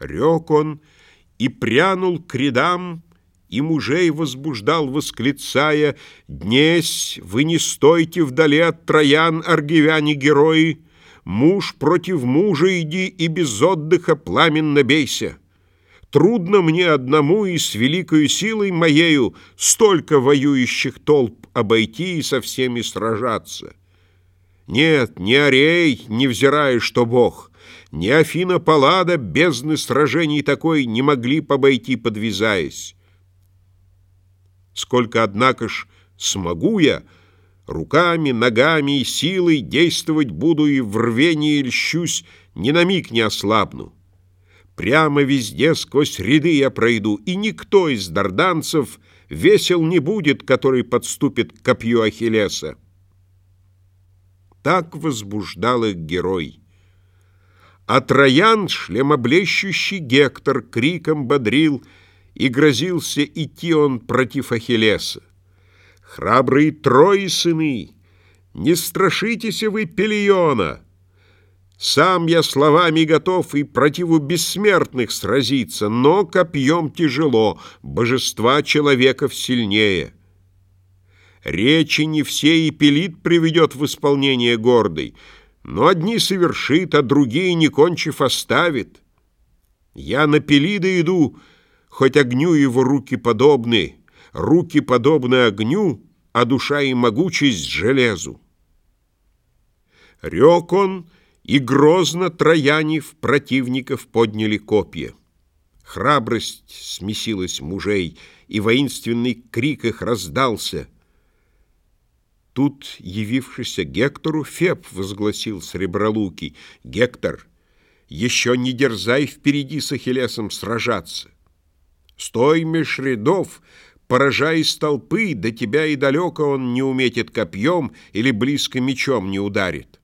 Рек он и прянул к рядам, и мужей возбуждал, восклицая, «Днесь вы не стойте вдали от троян, аргивяне-герои! Муж против мужа иди и без отдыха пламенно бейся! Трудно мне одному и с великою силой моею столько воюющих толп обойти и со всеми сражаться. Нет, не Арей, невзирая, что Бог, ни Афина Паллада бездны сражений такой не могли побойти, подвязаясь. Сколько, однако ж, смогу я, руками, ногами и силой действовать буду и в рвении льщусь, ни на миг не ослабну. Прямо везде сквозь ряды я пройду, и никто из дарданцев весел не будет, который подступит к копью Ахиллеса. Так возбуждал их герой. А Троян, шлемоблещущий Гектор, криком бодрил — и грозился идти он против Ахиллеса. Храбрые трои сыны, не страшитесь вы Пелиона. Сам я словами готов и противу бессмертных сразиться, но копьем тяжело, божества человеков сильнее. Речи не все и пелит приведет в исполнение гордый, но одни совершит, а другие, не кончив, оставит. Я на Пелида иду, Хоть огню его руки подобны, руки подобны огню, а душа и могучесть железу. Рек он, и грозно трояне в противников подняли копья. Храбрость смесилась мужей, и воинственный крик их раздался. Тут, явившийся Гектору, Феб возгласил сребролукий, «Гектор, еще не дерзай впереди с Ахиллесом сражаться. Стой меж рядов, поражай из толпы, до тебя и далеко он не уметит копьем или близко мечом не ударит.